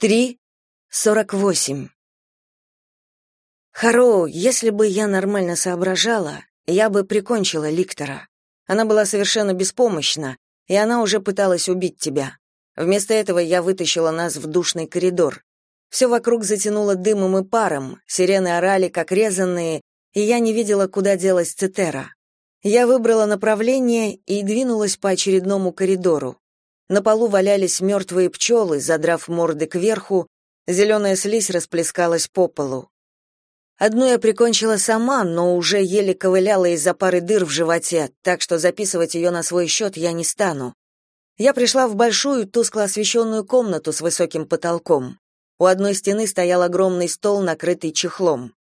3.48 Хароу, если бы я нормально соображала, я бы прикончила Ликтора. Она была совершенно беспомощна, и она уже пыталась убить тебя. Вместо этого я вытащила нас в душный коридор. Все вокруг затянуло дымом и паром, сирены орали, как резанные, и я не видела, куда делась Цитера. Я выбрала направление и двинулась по очередному коридору. На полу валялись мертвые пчелы, задрав морды кверху, зеленая слизь расплескалась по полу. Одну я прикончила сама, но уже еле ковыляла из-за пары дыр в животе, так что записывать ее на свой счет я не стану. Я пришла в большую, тускло освещенную комнату с высоким потолком. У одной стены стоял огромный стол, накрытый чехлом.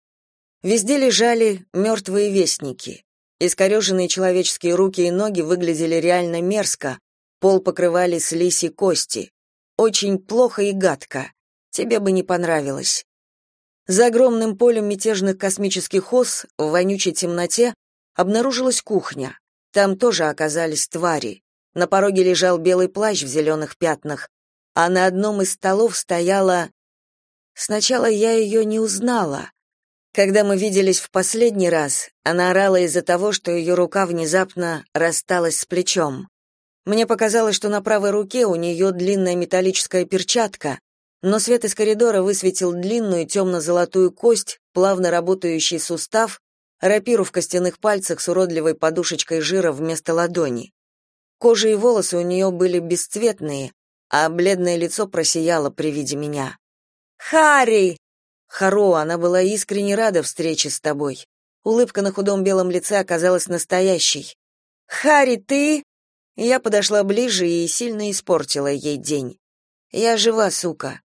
Везде лежали мертвые вестники. Искореженные человеческие руки и ноги выглядели реально мерзко, Пол покрывали слизь и кости. Очень плохо и гадко. Тебе бы не понравилось. За огромным полем мятежных космических ос в вонючей темноте обнаружилась кухня. Там тоже оказались твари. На пороге лежал белый плащ в зеленых пятнах, а на одном из столов стояла... Сначала я ее не узнала. Когда мы виделись в последний раз, она орала из-за того, что ее рука внезапно рассталась с плечом. Мне показалось, что на правой руке у нее длинная металлическая перчатка, но свет из коридора высветил длинную темно-золотую кость, плавно работающий сустав, рапиру в костяных пальцах с уродливой подушечкой жира вместо ладони. Кожа и волосы у нее были бесцветные, а бледное лицо просияло при виде меня. «Харри!» «Харо, она была искренне рада встрече с тобой. Улыбка на худом белом лице оказалась настоящей. «Харри, ты?» Я подошла ближе и сильно испортила ей день. Я жива, сука.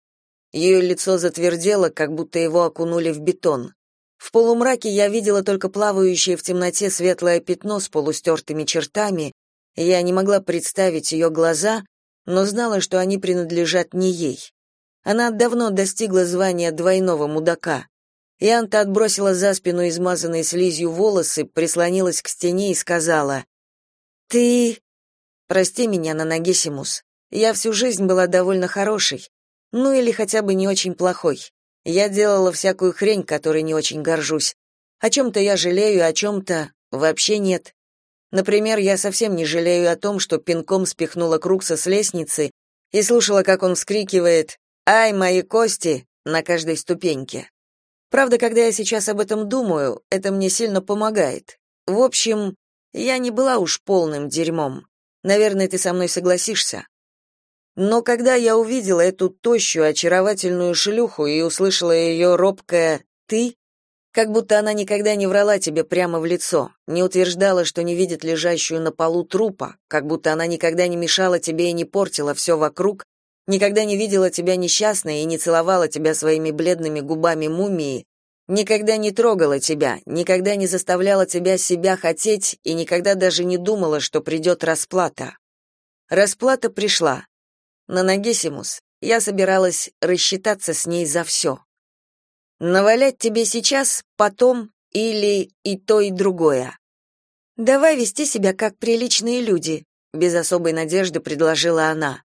Ее лицо затвердело, как будто его окунули в бетон. В полумраке я видела только плавающее в темноте светлое пятно с полустертыми чертами. Я не могла представить ее глаза, но знала, что они принадлежат не ей. Она давно достигла звания двойного мудака. Янта отбросила за спину измазанные слизью волосы, прислонилась к стене и сказала: "Ты Прости меня, Нанагисимус. Я всю жизнь была довольно хорошей. Ну или хотя бы не очень плохой. Я делала всякую хрень, которой не очень горжусь. О чем-то я жалею, о чем-то вообще нет. Например, я совсем не жалею о том, что пинком спихнула Крукса с лестницы и слушала, как он вскрикивает «Ай, мои кости!» на каждой ступеньке. Правда, когда я сейчас об этом думаю, это мне сильно помогает. В общем, я не была уж полным дерьмом. Наверное, ты со мной согласишься. Но когда я увидела эту тощую, очаровательную шлюху и услышала ее робкое «ты», как будто она никогда не врала тебе прямо в лицо, не утверждала, что не видит лежащую на полу трупа, как будто она никогда не мешала тебе и не портила все вокруг, никогда не видела тебя несчастной и не целовала тебя своими бледными губами мумии, Никогда не трогала тебя, никогда не заставляла тебя себя хотеть и никогда даже не думала, что придет расплата. Расплата пришла. На Нагесимус я собиралась рассчитаться с ней за все. Навалять тебе сейчас, потом или и то, и другое. Давай вести себя как приличные люди, без особой надежды предложила она.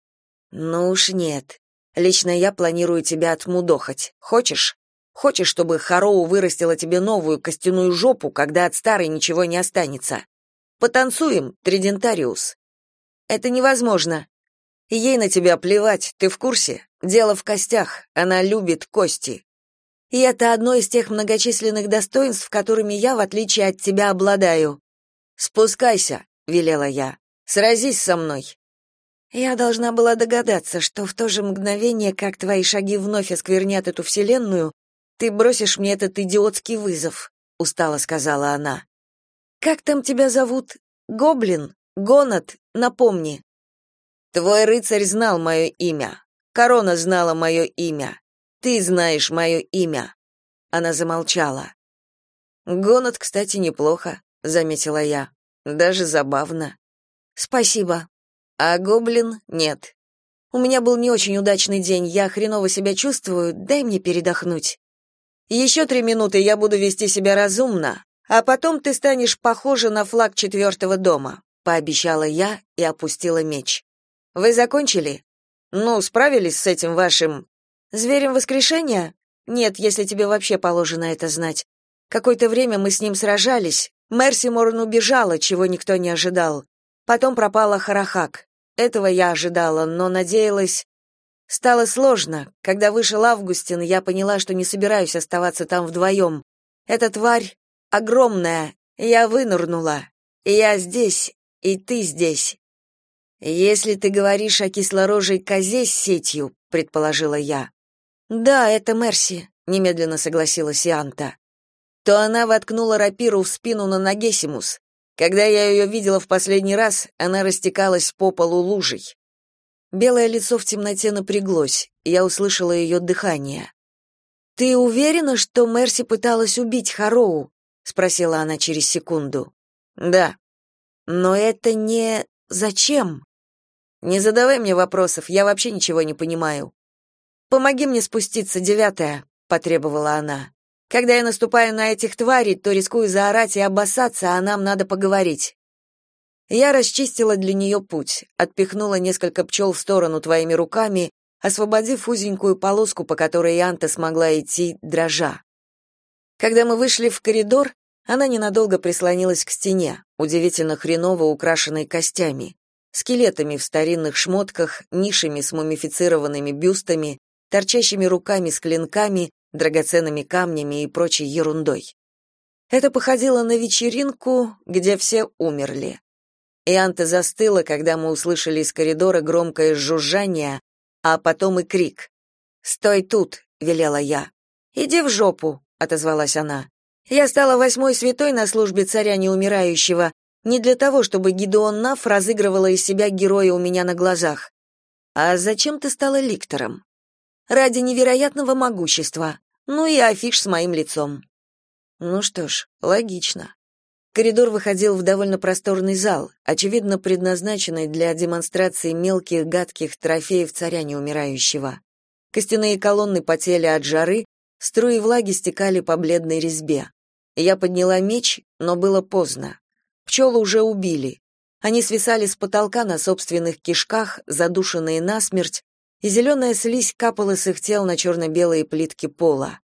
Ну уж нет. Лично я планирую тебя отмудохать. Хочешь? Хочешь, чтобы Хароу вырастила тебе новую костяную жопу, когда от старой ничего не останется? Потанцуем, Тридентариус. Это невозможно. Ей на тебя плевать, ты в курсе? Дело в костях, она любит кости. И это одно из тех многочисленных достоинств, которыми я, в отличие от тебя, обладаю. Спускайся, велела я. Сразись со мной. Я должна была догадаться, что в то же мгновение, как твои шаги вновь осквернят эту вселенную, ты бросишь мне этот идиотский вызов, устало сказала она. Как там тебя зовут? Гоблин? Гонот? Напомни. Твой рыцарь знал мое имя. Корона знала мое имя. Ты знаешь мое имя. Она замолчала. Гонот, кстати, неплохо, заметила я. Даже забавно. Спасибо. А гоблин нет. У меня был не очень удачный день, я хреново себя чувствую, дай мне передохнуть. Еще три минуты я буду вести себя разумно, а потом ты станешь похожа на флаг четвертого дома», — пообещала я и опустила меч. «Вы закончили? Ну, справились с этим вашим Зверем воскрешения? Нет, если тебе вообще положено это знать. Какое-то время мы с ним сражались. Мерси Морн убежала, чего никто не ожидал. Потом пропала Харахак. Этого я ожидала, но надеялась... Стало сложно. Когда вышел Августин, я поняла, что не собираюсь оставаться там вдвоем. Эта тварь огромная. Я вынырнула. Я здесь, и ты здесь. Если ты говоришь о кислорожей козе с сетью, предположила я. Да, это Мерси, немедленно согласилась Янта. То она воткнула рапиру в спину на Нагесимус. Когда я ее видела в последний раз, она растекалась по полу лужей. Белое лицо в темноте напряглось, я услышала ее дыхание. «Ты уверена, что Мерси пыталась убить Хароу?» — спросила она через секунду. «Да». «Но это не... Зачем?» «Не задавай мне вопросов, я вообще ничего не понимаю». «Помоги мне спуститься, девятая», — потребовала она. «Когда я наступаю на этих тварей, то рискую заорать и обоссаться, а нам надо поговорить. Я расчистила для нее путь, отпихнула несколько пчел в сторону твоими руками, освободив узенькую полоску, по которой Анта смогла идти, дрожа. Когда мы вышли в коридор, она ненадолго прислонилась к стене, удивительно хреново украшенной костями, скелетами в старинных шмотках, нишами с мумифицированными бюстами, торчащими руками с клинками, драгоценными камнями и прочей ерундой. Это походило на вечеринку, где все умерли. Ианта застыла, когда мы услышали из коридора громкое жужжание, а потом и крик. «Стой тут!» — велела я. «Иди в жопу!» — отозвалась она. «Я стала восьмой святой на службе царя неумирающего, не для того, чтобы Гидеон Наф разыгрывала из себя героя у меня на глазах. А зачем ты стала ликтором? Ради невероятного могущества. Ну и афиш с моим лицом. Ну что ж, логично. Коридор выходил в довольно просторный зал, очевидно предназначенный для демонстрации мелких гадких трофеев царя неумирающего. Костяные колонны потели от жары, струи влаги стекали по бледной резьбе. Я подняла меч, но было поздно. Пчелы уже убили. Они свисали с потолка на собственных кишках, задушенные насмерть, и зеленая слизь капала с их тел на черно-белые плитки пола.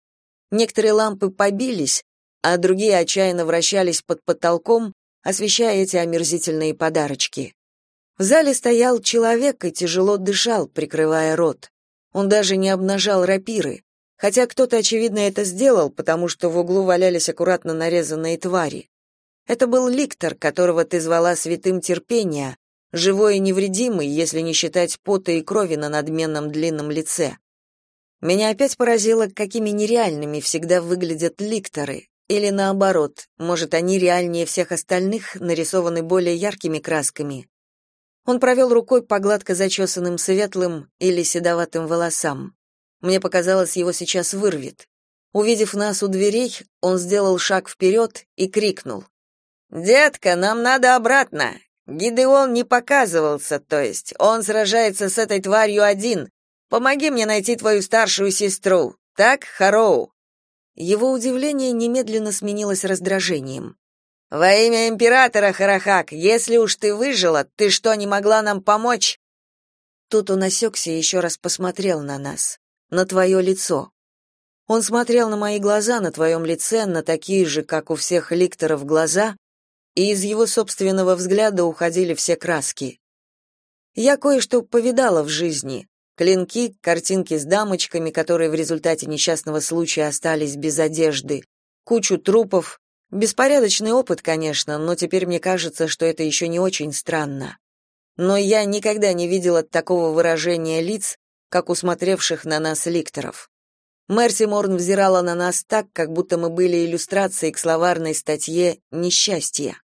Некоторые лампы побились, а другие отчаянно вращались под потолком, освещая эти омерзительные подарочки. В зале стоял человек и тяжело дышал, прикрывая рот. Он даже не обнажал рапиры, хотя кто-то, очевидно, это сделал, потому что в углу валялись аккуратно нарезанные твари. Это был ликтор, которого ты звала святым терпения, живой и невредимый, если не считать пота и крови на надменном длинном лице. Меня опять поразило, какими нереальными всегда выглядят ликторы, или наоборот, может, они реальнее всех остальных, нарисованы более яркими красками. Он провел рукой по гладко зачесанным светлым или седоватым волосам. Мне показалось, его сейчас вырвет. Увидев нас у дверей, он сделал шаг вперед и крикнул. «Детка, нам надо обратно. Гидеон не показывался, то есть. Он сражается с этой тварью один. Помоги мне найти твою старшую сестру. Так, Хароу?» Его удивление немедленно сменилось раздражением. «Во имя императора, Харахак, если уж ты выжила, ты что, не могла нам помочь?» Тут он осекся и еще раз посмотрел на нас, на твое лицо. Он смотрел на мои глаза на твоем лице, на такие же, как у всех ликторов, глаза, и из его собственного взгляда уходили все краски. Я кое-что повидала в жизни, Клинки, картинки с дамочками, которые в результате несчастного случая остались без одежды, кучу трупов. Беспорядочный опыт, конечно, но теперь мне кажется, что это еще не очень странно. Но я никогда не видела такого выражения лиц, как у смотревших на нас ликторов. Мерси Морн взирала на нас так, как будто мы были иллюстрацией к словарной статье «Несчастье».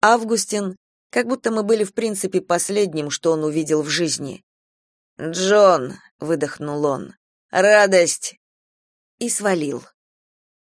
Августин, как будто мы были в принципе последним, что он увидел в жизни. «Джон», — выдохнул он, — «радость!» И свалил.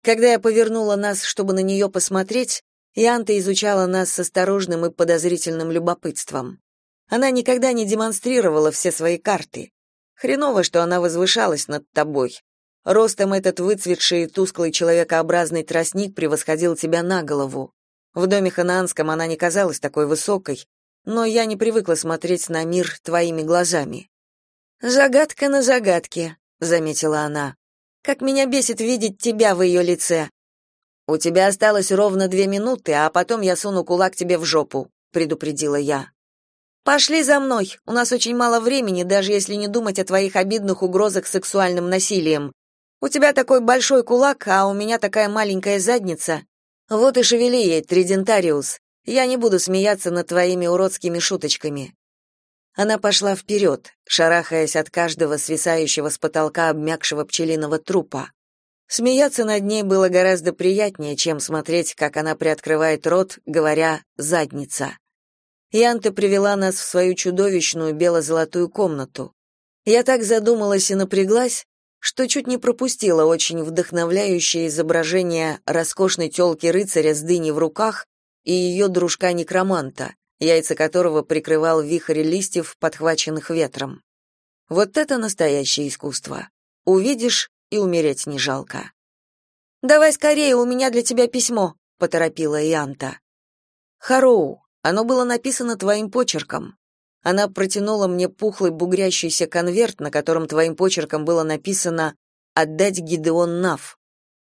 Когда я повернула нас, чтобы на нее посмотреть, Янта изучала нас с осторожным и подозрительным любопытством. Она никогда не демонстрировала все свои карты. Хреново, что она возвышалась над тобой. Ростом этот выцветший тусклый человекообразный тростник превосходил тебя на голову. В доме ханаанском она не казалась такой высокой, но я не привыкла смотреть на мир твоими глазами. Загадка на загадке, заметила она. Как меня бесит видеть тебя в ее лице. У тебя осталось ровно две минуты, а потом я суну кулак тебе в жопу, предупредила я. Пошли за мной. У нас очень мало времени, даже если не думать о твоих обидных угрозах сексуальным насилием. У тебя такой большой кулак, а у меня такая маленькая задница. Вот и шевели ей, Тридентариус. Я не буду смеяться над твоими уродскими шуточками. Она пошла вперед, шарахаясь от каждого свисающего с потолка обмякшего пчелиного трупа. Смеяться над ней было гораздо приятнее, чем смотреть, как она приоткрывает рот, говоря «задница». Янта привела нас в свою чудовищную бело-золотую комнату. Я так задумалась и напряглась, что чуть не пропустила очень вдохновляющее изображение роскошной тёлки-рыцаря с дыней в руках и ее дружка-некроманта, яйца которого прикрывал вихрь листьев, подхваченных ветром. Вот это настоящее искусство. Увидишь и умереть не жалко. «Давай скорее, у меня для тебя письмо», — поторопила Янта. «Хароу, оно было написано твоим почерком. Она протянула мне пухлый бугрящийся конверт, на котором твоим почерком было написано «Отдать Гидеон Нав».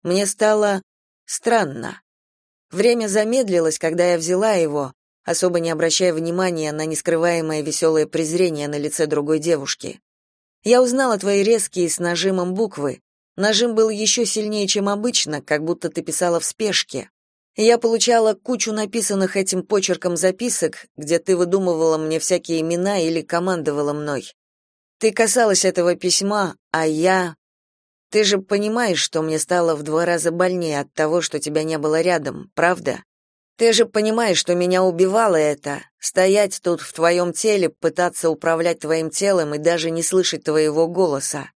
Мне стало странно. Время замедлилось, когда я взяла его, особо не обращая внимания на нескрываемое веселое презрение на лице другой девушки. Я узнала твои резкие с нажимом буквы. Нажим был еще сильнее, чем обычно, как будто ты писала в спешке. Я получала кучу написанных этим почерком записок, где ты выдумывала мне всякие имена или командовала мной. Ты касалась этого письма, а я... Ты же понимаешь, что мне стало в два раза больнее от того, что тебя не было рядом, правда? Ты же понимаешь, что меня убивало это, стоять тут в твоем теле, пытаться управлять твоим телом и даже не слышать твоего голоса.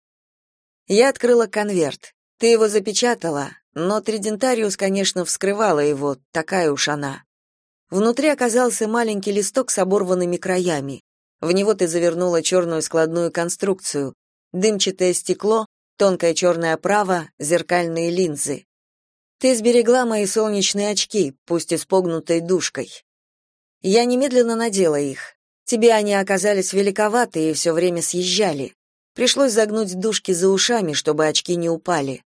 Я открыла конверт. Ты его запечатала, но Тридентариус, конечно, вскрывала его, такая уж она. Внутри оказался маленький листок с оборванными краями. В него ты завернула черную складную конструкцию, дымчатое стекло, тонкая черная оправа, зеркальные линзы. Ты сберегла мои солнечные очки, пусть и с погнутой дужкой. Я немедленно надела их. Тебе они оказались великоваты и все время съезжали. Пришлось загнуть дужки за ушами, чтобы очки не упали.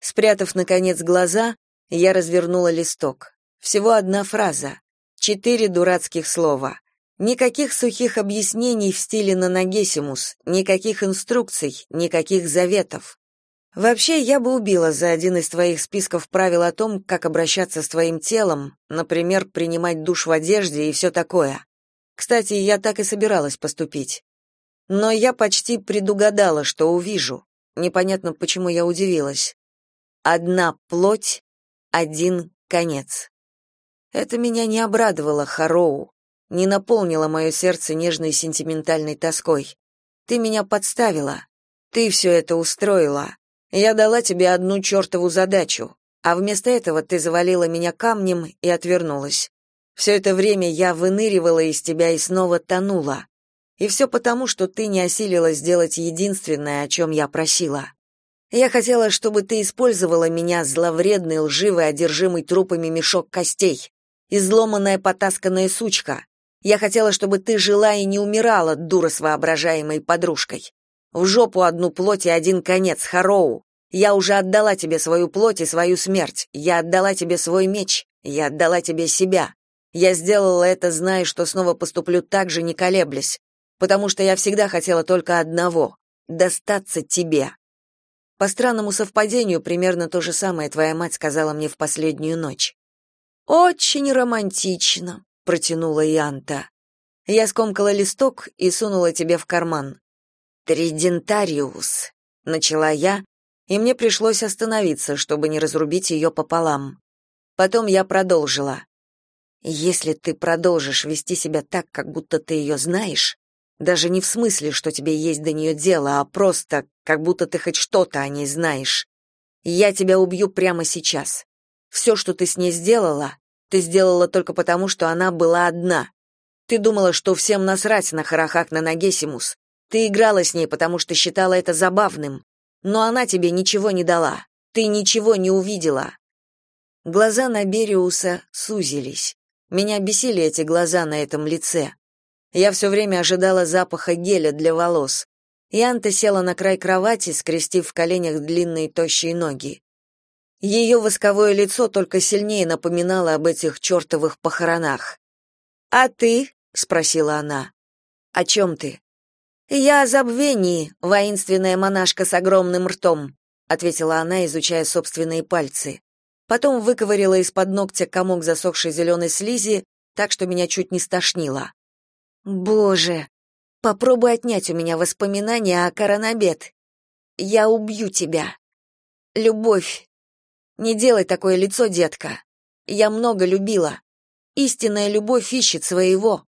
Спрятав, наконец, глаза, я развернула листок. Всего одна фраза. Четыре дурацких слова. Никаких сухих объяснений в стиле нанагесимус, никаких инструкций, никаких заветов. Вообще, я бы убила за один из твоих списков правил о том, как обращаться с твоим телом, например, принимать душ в одежде и все такое. Кстати, я так и собиралась поступить. Но я почти предугадала, что увижу. Непонятно, почему я удивилась. Одна плоть, один конец. Это меня не обрадовало, Хароу, не наполнило мое сердце нежной сентиментальной тоской. Ты меня подставила. Ты все это устроила. Я дала тебе одну чертову задачу, а вместо этого ты завалила меня камнем и отвернулась. Все это время я выныривала из тебя и снова тонула. И все потому, что ты не осилила сделать единственное, о чем я просила. Я хотела, чтобы ты использовала меня, зловредный, лживый, одержимый трупами мешок костей, изломанная потасканная сучка. Я хотела, чтобы ты жила и не умирала, дура с воображаемой подружкой. В жопу одну плоть и один конец, Хароу. Я уже отдала тебе свою плоть и свою смерть. Я отдала тебе свой меч. Я отдала тебе себя. Я сделала это, зная, что снова поступлю так же, не колеблясь, потому что я всегда хотела только одного — достаться тебе. По странному совпадению, примерно то же самое твоя мать сказала мне в последнюю ночь. Очень романтично, протянула Янта. Я скомкала листок и сунула тебе в карман. Тридентариус, начала я, и мне пришлось остановиться, чтобы не разрубить ее пополам. Потом я продолжила. Если ты продолжишь вести себя так, как будто ты ее знаешь, даже не в смысле, что тебе есть до нее дело, а просто, как будто ты хоть что-то о ней знаешь. Я тебя убью прямо сейчас. Все, что ты с ней сделала, ты сделала только потому, что она была одна. Ты думала, что всем насрать на Харахак на Нагесимус. Ты играла с ней, потому что считала это забавным. Но она тебе ничего не дала. Ты ничего не увидела. Глаза Набериуса сузились. Меня бесили эти глаза на этом лице. Я все время ожидала запаха геля для волос. Янта села на край кровати, скрестив в коленях длинные тощие ноги. Ее восковое лицо только сильнее напоминало об этих чертовых похоронах. «А ты?» — спросила она. «О чем ты?» «Я о забвении, воинственная монашка с огромным ртом», — ответила она, изучая собственные пальцы. Потом выковырила из-под ногтя комок засохшей зеленой слизи, так что меня чуть не стошнило. «Боже, попробуй отнять у меня воспоминания о Коронабет. Я убью тебя. Любовь. Не делай такое лицо, детка. Я много любила. Истинная любовь ищет своего.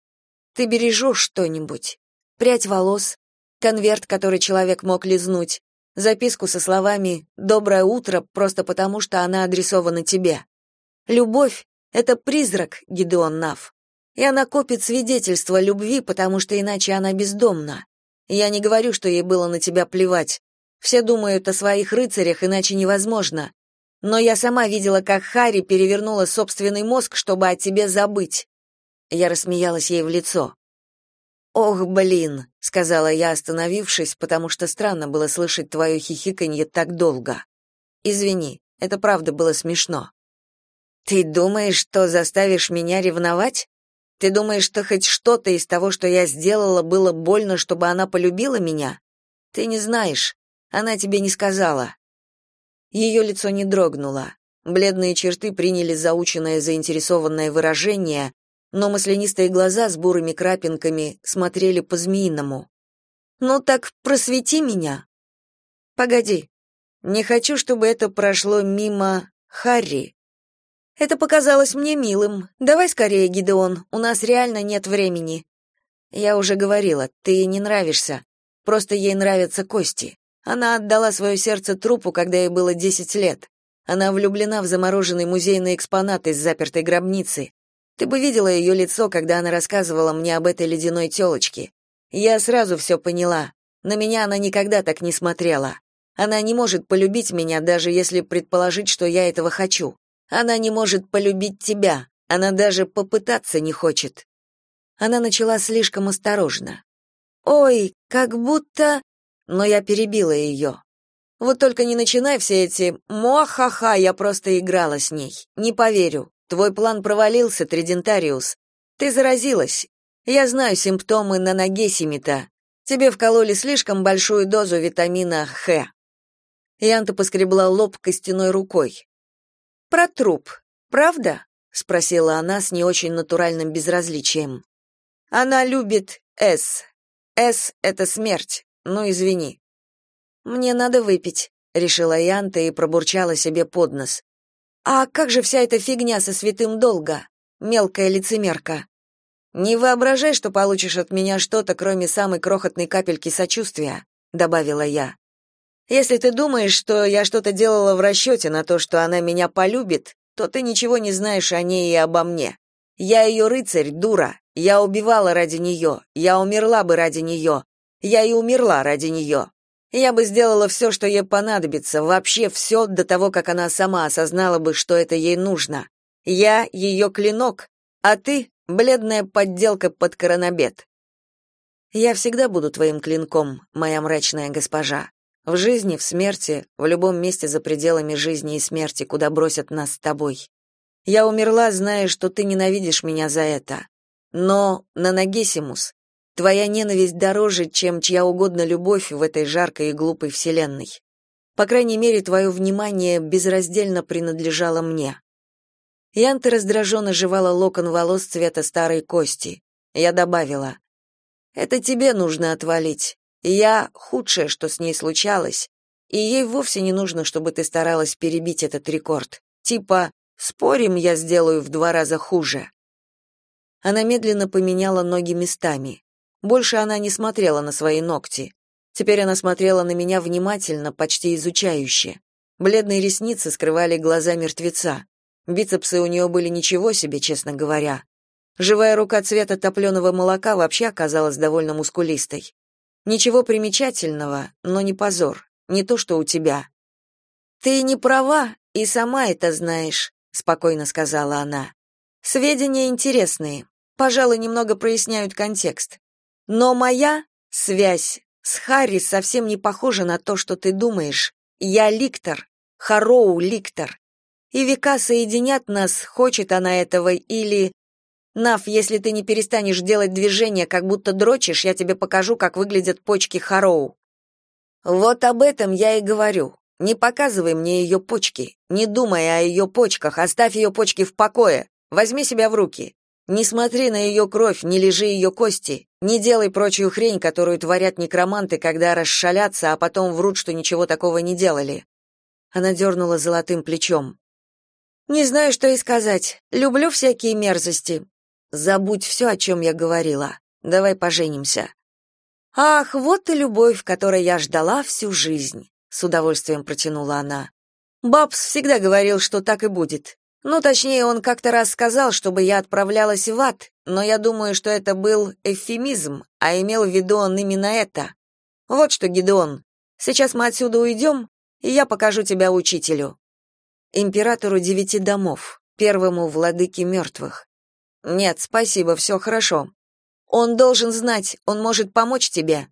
Ты бережешь что-нибудь. Прядь волос, конверт, который человек мог лизнуть, записку со словами «Доброе утро» просто потому, что она адресована тебе. Любовь — это призрак, Гидеон Нав. И она копит свидетельства любви, потому что иначе она бездомна. Я не говорю, что ей было на тебя плевать. Все думают о своих рыцарях, иначе невозможно. Но я сама видела, как Хари перевернула собственный мозг, чтобы о тебе забыть. Я рассмеялась ей в лицо. «Ох, блин», — сказала я, остановившись, потому что странно было слышать твое хихиканье так долго. «Извини, это правда было смешно». «Ты думаешь, что заставишь меня ревновать? Ты думаешь, что хоть что-то из того, что я сделала, было больно, чтобы она полюбила меня? Ты не знаешь, она тебе не сказала». Ее лицо не дрогнуло. Бледные черты приняли заученное заинтересованное выражение, но маслянистые глаза с бурыми крапинками смотрели по-змеиному. «Ну так просвети меня». «Погоди. Не хочу, чтобы это прошло мимо Харри». «Это показалось мне милым. Давай скорее, Гидеон, у нас реально нет времени». «Я уже говорила, ты ей не нравишься. Просто ей нравятся кости. Она отдала свое сердце трупу, когда ей было десять лет. Она влюблена в замороженный музейный экспонат из запертой гробницы. Ты бы видела ее лицо, когда она рассказывала мне об этой ледяной тёлочке. Я сразу все поняла. На меня она никогда так не смотрела. Она не может полюбить меня, даже если предположить, что я этого хочу. Она не может полюбить тебя. Она даже попытаться не хочет. Она начала слишком осторожно. Ой, как будто... Но я перебила ее. Вот только не начинай все эти «муахаха», я просто играла с ней. Не поверю. Твой план провалился, Тридентариус. Ты заразилась. Я знаю симптомы на ноге Семита. Тебе вкололи слишком большую дозу витамина Х. Янта поскребла лоб костяной рукой. Про труп, правда? спросила она с не очень натуральным безразличием. Она любит С. С это смерть. Ну извини. Мне надо выпить, решила Янта и пробурчала себе под нос. А как же вся эта фигня со святым долга? Мелкая лицемерка. Не воображай, что получишь от меня что-то, кроме самой крохотной капельки сочувствия, добавила я. Если ты думаешь, что я что-то делала в расчете на то, что она меня полюбит, то ты ничего не знаешь о ней и обо мне. Я ее рыцарь, дура. Я убивала ради нее. Я умерла бы ради нее. Я и умерла ради нее. Я бы сделала все, что ей понадобится, вообще все до того, как она сама осознала бы, что это ей нужно. Я ее клинок, а ты — бледная подделка под коронабет. Я всегда буду твоим клинком, моя мрачная госпожа. В жизни, в смерти, в любом месте за пределами жизни и смерти, куда бросят нас с тобой. Я умерла, зная, что ты ненавидишь меня за это. Но, Нанагесимус, Твоя ненависть дороже, чем чья угодно любовь в этой жаркой и глупой вселенной. По крайней мере, твое внимание безраздельно принадлежало мне. Янта раздраженно жевала локон волос цвета старой кости. Я добавила, «Это тебе нужно отвалить. Я — худшее, что с ней случалось, и ей вовсе не нужно, чтобы ты старалась перебить этот рекорд. Типа, спорим, я сделаю в два раза хуже». Она медленно поменяла ноги местами. Больше она не смотрела на свои ногти. Теперь она смотрела на меня внимательно, почти изучающе. Бледные ресницы скрывали глаза мертвеца. Бицепсы у нее были ничего себе, честно говоря. Живая рука цвета топленого молока вообще оказалась довольно мускулистой. Ничего примечательного, но не позор, не то, что у тебя. Ты не права и сама это знаешь, спокойно сказала она. Сведения интересные. Пожалуй, немного проясняют контекст. Но моя связь С Харри совсем не похоже на то, что ты думаешь. Я Ликтор, Хароу Ликтор. И века соединят нас, хочет она этого или... Нав, если ты не перестанешь делать движения, как будто дрочишь, я тебе покажу, как выглядят почки Хароу. Вот об этом я и говорю. Не показывай мне ее почки. Не думай о ее почках, оставь ее почки в покое. Возьми себя в руки. Не смотри на ее кровь, не лежи ее кости. Не делай прочую хрень, которую творят некроманты, когда расшалятся, а потом врут, что ничего такого не делали. Она дернула золотым плечом. Не знаю, что и сказать. Люблю всякие мерзости. Забудь все, о чем я говорила. Давай поженимся. Ах, вот и любовь, которой я ждала всю жизнь, с удовольствием протянула она. Бабс всегда говорил, что так и будет. Ну, точнее, он как-то раз сказал, чтобы я отправлялась в ад, но я думаю, что это был эвфемизм, а имел в виду он именно это. Вот что, Гедеон, сейчас мы отсюда уйдем, и я покажу тебя учителю императору девяти домов, первому владыке мертвых. Нет, спасибо, все хорошо. Он должен знать, он может помочь тебе.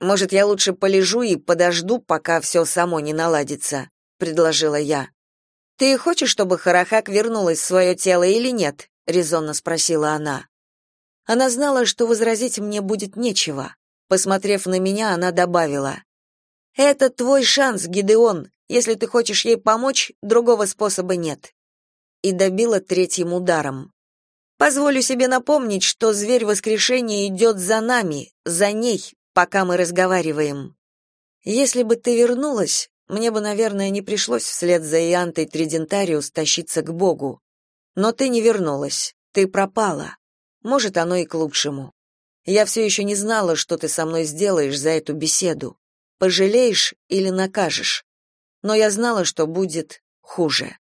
Может, я лучше полежу и подожду, пока все само не наладится, предложила я. Ты хочешь, чтобы Харахак вернулась в свое тело или нет? резонно спросила она. Она знала, что возразить мне будет нечего. Посмотрев на меня, она добавила: "Это твой шанс, Гидеон. Если ты хочешь ей помочь, другого способа нет. И добила третьим ударом. Позволю себе напомнить, что зверь воскрешения идет за нами, за ней, пока мы разговариваем. Если бы ты вернулась, мне бы, наверное, не пришлось вслед за Иантой Тридентариус тащиться к Богу. Но ты не вернулась, ты пропала. Может, оно и к лучшему. Я все еще не знала, что ты со мной сделаешь за эту беседу. Пожалеешь или накажешь но я знала, что будет хуже.